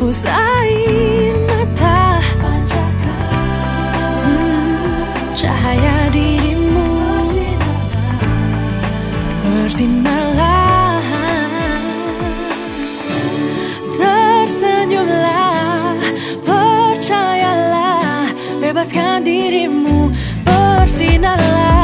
hapus air mata. Hmm, Cahaya dirimu. Bersinarlah Tersenyumlah Percayalah Bebaskan dirimu. Bersinarlah.